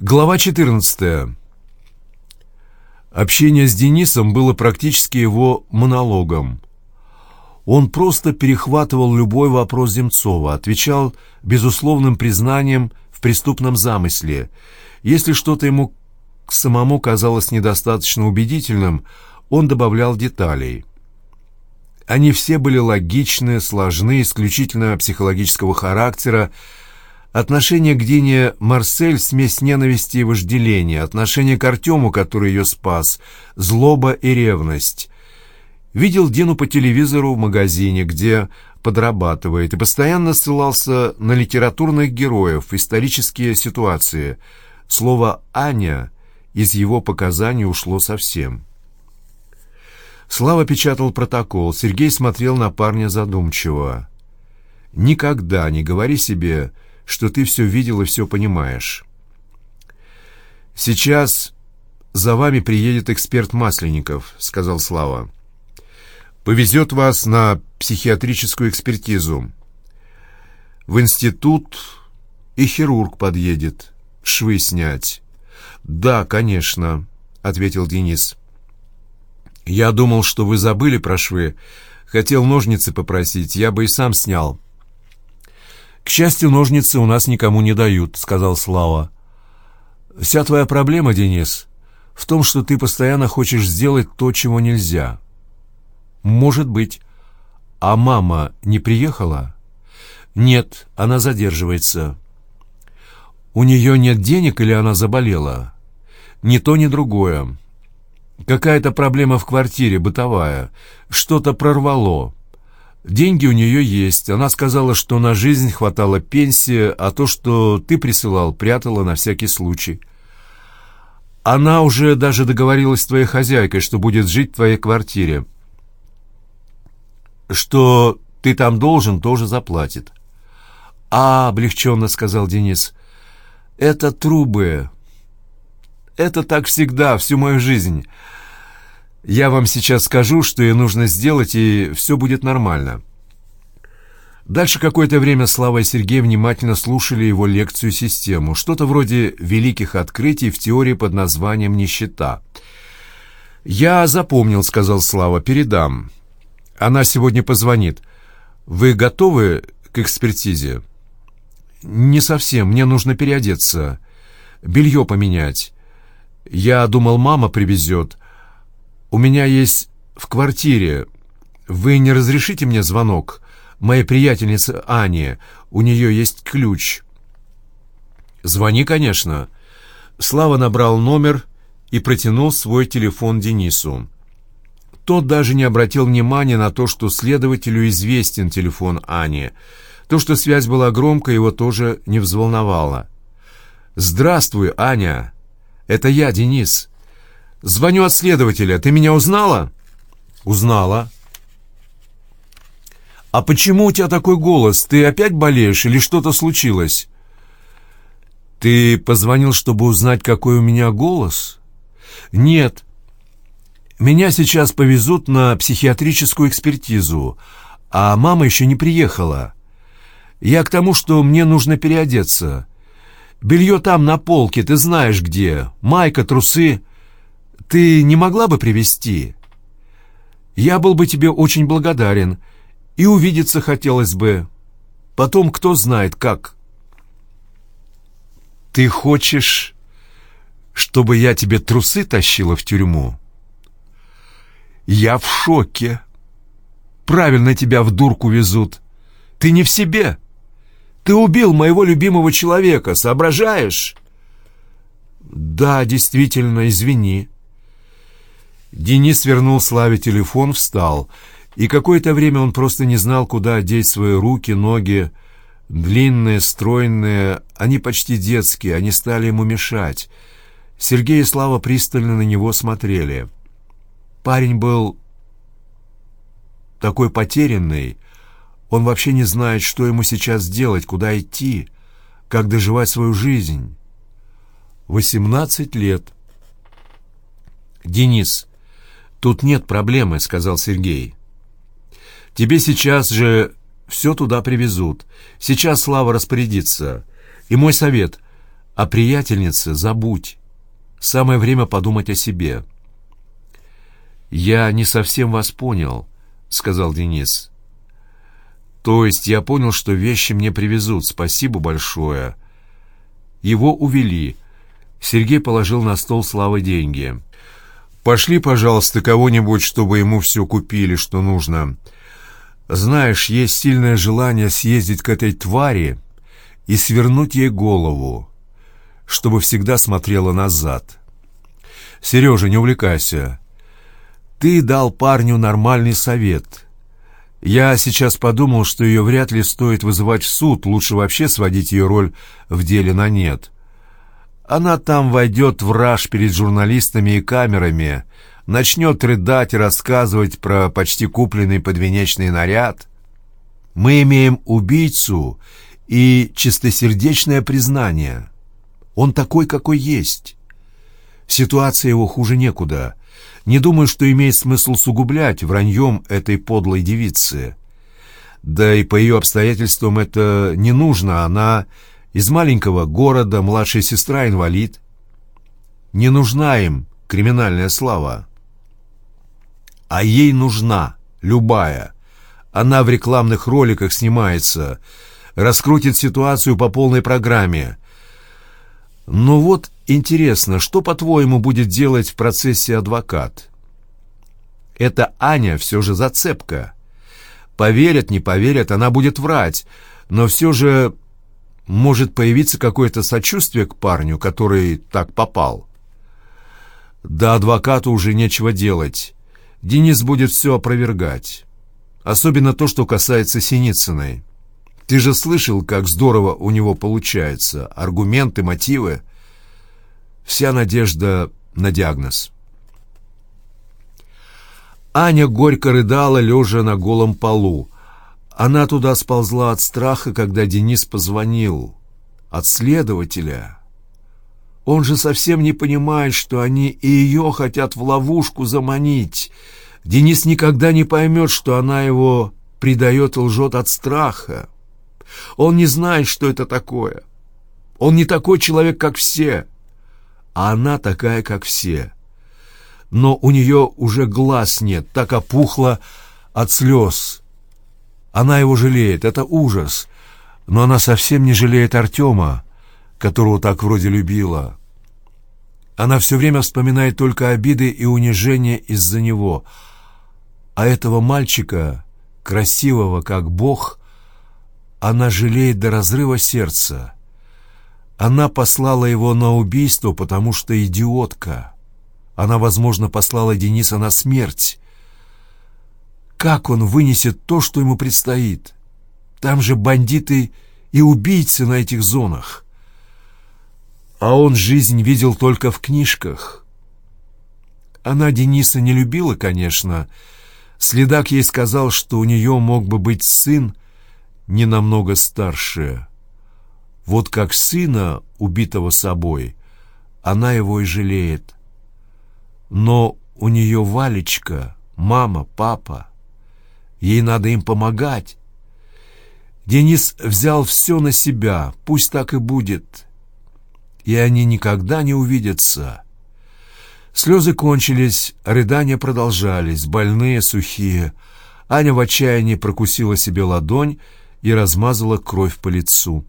Глава 14. Общение с Денисом было практически его монологом. Он просто перехватывал любой вопрос Земцова, отвечал безусловным признанием в преступном замысле. Если что-то ему самому казалось недостаточно убедительным, он добавлял деталей. Они все были логичны, сложны, исключительно психологического характера, Отношение к Дине Марсель — смесь ненависти и вожделения, отношение к Артему, который ее спас, злоба и ревность. Видел Дину по телевизору в магазине, где подрабатывает, и постоянно ссылался на литературных героев, исторические ситуации. Слово «Аня» из его показаний ушло совсем. Слава печатал протокол, Сергей смотрел на парня задумчиво. «Никогда не говори себе...» что ты все видел и все понимаешь. «Сейчас за вами приедет эксперт Масленников», — сказал Слава. «Повезет вас на психиатрическую экспертизу. В институт и хирург подъедет. Швы снять». «Да, конечно», — ответил Денис. «Я думал, что вы забыли про швы. Хотел ножницы попросить, я бы и сам снял». «К счастью, ножницы у нас никому не дают», — сказал Слава. «Вся твоя проблема, Денис, в том, что ты постоянно хочешь сделать то, чего нельзя». «Может быть. А мама не приехала?» «Нет, она задерживается». «У нее нет денег или она заболела?» «Ни то, ни другое. Какая-то проблема в квартире, бытовая. Что-то прорвало. Деньги у нее есть. Она сказала, что на жизнь хватало пенсии, а то, что ты присылал, прятала на всякий случай. Она уже даже договорилась с твоей хозяйкой, что будет жить в твоей квартире. Что ты там должен, тоже заплатит. «А, — облегченно сказал Денис, — это трубы. Это так всегда, всю мою жизнь». Я вам сейчас скажу, что ей нужно сделать, и все будет нормально». Дальше какое-то время Слава и Сергей внимательно слушали его лекцию-систему, что-то вроде великих открытий в теории под названием «Нищета». «Я запомнил», — сказал Слава, — «передам. Она сегодня позвонит. Вы готовы к экспертизе?» «Не совсем. Мне нужно переодеться. Белье поменять. Я думал, мама привезет. «У меня есть в квартире. Вы не разрешите мне звонок? Моей приятельнице Ане. У нее есть ключ». «Звони, конечно». Слава набрал номер и протянул свой телефон Денису. Тот даже не обратил внимания на то, что следователю известен телефон Ани. То, что связь была громкой, его тоже не взволновало. «Здравствуй, Аня! Это я, Денис. «Звоню от следователя. Ты меня узнала?» «Узнала». «А почему у тебя такой голос? Ты опять болеешь или что-то случилось?» «Ты позвонил, чтобы узнать, какой у меня голос?» «Нет. Меня сейчас повезут на психиатрическую экспертизу, а мама еще не приехала. Я к тому, что мне нужно переодеться. Белье там на полке, ты знаешь где. Майка, трусы ты не могла бы привести? Я был бы тебе очень благодарен, и увидеться хотелось бы. Потом кто знает как. Ты хочешь, чтобы я тебе трусы тащила в тюрьму? Я в шоке. Правильно тебя в дурку везут. Ты не в себе. Ты убил моего любимого человека, соображаешь? Да, действительно, извини. Денис вернул Славе телефон, встал, и какое-то время он просто не знал, куда деть свои руки, ноги. Длинные, стройные, они почти детские, они стали ему мешать. Сергей и Слава пристально на него смотрели. Парень был такой потерянный, он вообще не знает, что ему сейчас делать, куда идти, как доживать свою жизнь. Восемнадцать лет. «Денис, «Тут нет проблемы», — сказал Сергей. «Тебе сейчас же все туда привезут. Сейчас Слава распорядится. И мой совет — А приятельнице забудь. Самое время подумать о себе. «Я не совсем вас понял», — сказал Денис. «То есть я понял, что вещи мне привезут. Спасибо большое». Его увели. Сергей положил на стол Славы деньги. «Пошли, пожалуйста, кого-нибудь, чтобы ему все купили, что нужно. Знаешь, есть сильное желание съездить к этой твари и свернуть ей голову, чтобы всегда смотрела назад. Сережа, не увлекайся. Ты дал парню нормальный совет. Я сейчас подумал, что ее вряд ли стоит вызывать в суд, лучше вообще сводить ее роль в деле на нет. Она там войдет в раж перед журналистами и камерами, начнет рыдать и рассказывать про почти купленный подвенечный наряд. Мы имеем убийцу и чистосердечное признание. Он такой, какой есть. Ситуация его хуже некуда. Не думаю, что имеет смысл сугублять враньем этой подлой девицы. Да и по ее обстоятельствам это не нужно. Она из маленького города, младшая сестра инвалид. Не нужна им криминальная слава а ей нужна, любая. Она в рекламных роликах снимается, раскрутит ситуацию по полной программе. Ну вот, интересно, что, по-твоему, будет делать в процессе адвокат? Это Аня все же зацепка. Поверят, не поверят, она будет врать, но все же может появиться какое-то сочувствие к парню, который так попал. Да адвокату уже нечего делать. Денис будет все опровергать. Особенно то, что касается Синицыной. Ты же слышал, как здорово у него получается. Аргументы, мотивы. Вся надежда на диагноз. Аня горько рыдала, лежа на голом полу. Она туда сползла от страха, когда Денис позвонил. От следователя. Он же совсем не понимает, что они и ее хотят в ловушку заманить. Денис никогда не поймет, что она его предает и лжет от страха. Он не знает, что это такое. Он не такой человек, как все. А она такая, как все. Но у нее уже глаз нет, так опухла от слез. Она его жалеет, это ужас. Но она совсем не жалеет Артема, которого так вроде любила. Она все время вспоминает только обиды и унижения из-за него. А этого мальчика, красивого как бог, она жалеет до разрыва сердца. Она послала его на убийство, потому что идиотка. Она, возможно, послала Дениса на смерть. Как он вынесет то, что ему предстоит? Там же бандиты и убийцы на этих зонах а он жизнь видел только в книжках. Она Дениса не любила, конечно. Следак ей сказал, что у нее мог бы быть сын не намного старше. Вот как сына, убитого собой, она его и жалеет. Но у нее Валечка, мама, папа. Ей надо им помогать. Денис взял все на себя, пусть так и будет и они никогда не увидятся. Слезы кончились, рыдания продолжались, больные, сухие. Аня в отчаянии прокусила себе ладонь и размазала кровь по лицу.